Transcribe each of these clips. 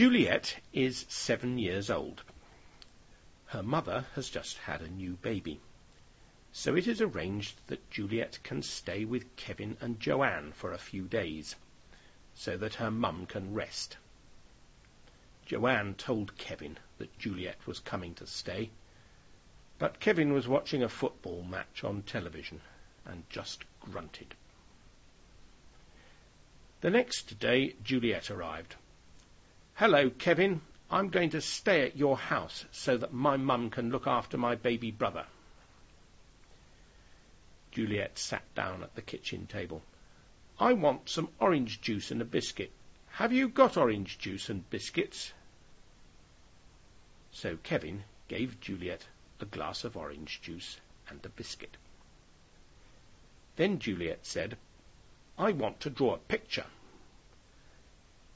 Juliet is seven years old. Her mother has just had a new baby. So it is arranged that Juliet can stay with Kevin and Joanne for a few days, so that her mum can rest. Joanne told Kevin that Juliet was coming to stay, but Kevin was watching a football match on television and just grunted. The next day, Juliet arrived. Hello, Kevin. I'm going to stay at your house so that my mum can look after my baby brother. Juliet sat down at the kitchen table. I want some orange juice and a biscuit. Have you got orange juice and biscuits? So Kevin gave Juliet a glass of orange juice and a biscuit. Then Juliet said, I want to draw a picture.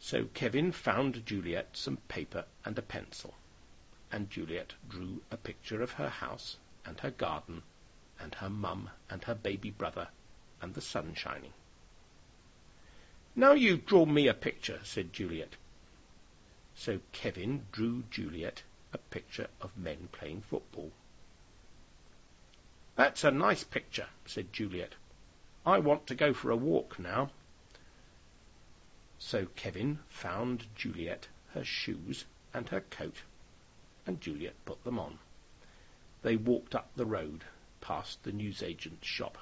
So Kevin found Juliet some paper and a pencil, and Juliet drew a picture of her house and her garden and her mum and her baby brother and the sun shining. Now you draw me a picture, said Juliet. So Kevin drew Juliet a picture of men playing football. That's a nice picture, said Juliet. I want to go for a walk now. So Kevin found Juliet her shoes and her coat, and Juliet put them on. They walked up the road, past the newsagent's shop.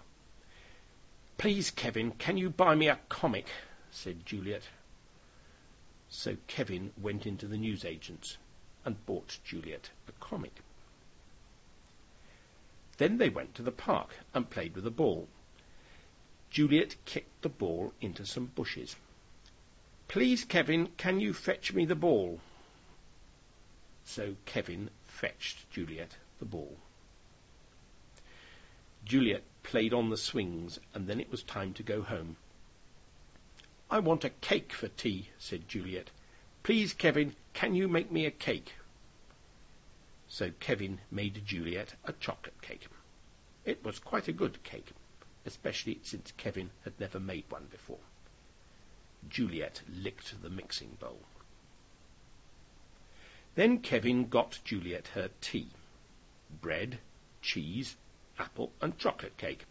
Please, Kevin, can you buy me a comic? said Juliet. So Kevin went into the newsagent's and bought Juliet a comic. Then they went to the park and played with a ball. Juliet kicked the ball into some bushes. Please, Kevin, can you fetch me the ball? So Kevin fetched Juliet the ball. Juliet played on the swings, and then it was time to go home. I want a cake for tea, said Juliet. Please, Kevin, can you make me a cake? So Kevin made Juliet a chocolate cake. It was quite a good cake, especially since Kevin had never made one before. Juliet licked the mixing bowl. Then Kevin got Juliet her tea. Bread, cheese, apple and chocolate cake.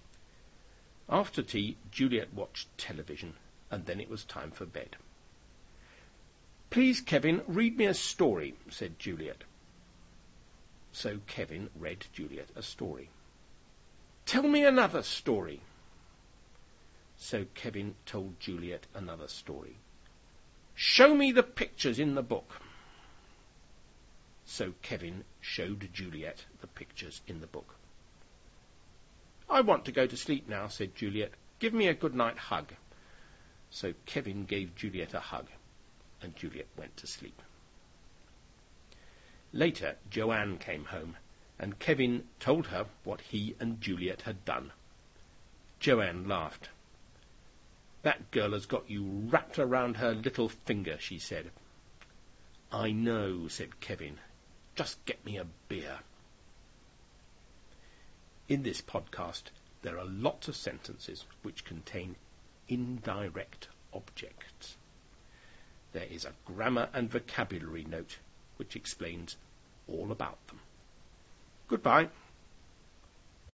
After tea, Juliet watched television, and then it was time for bed. Please, Kevin, read me a story, said Juliet. So Kevin read Juliet a story. Tell me another story, so Kevin told Juliet another story. Show me the pictures in the book. So Kevin showed Juliet the pictures in the book. I want to go to sleep now, said Juliet. Give me a good night hug. So Kevin gave Juliet a hug, and Juliet went to sleep. Later, Joanne came home, and Kevin told her what he and Juliet had done. Joanne laughed. That girl has got you wrapped around her little finger, she said. I know, said Kevin. Just get me a beer. In this podcast, there are lots of sentences which contain indirect objects. There is a grammar and vocabulary note which explains all about them. Goodbye.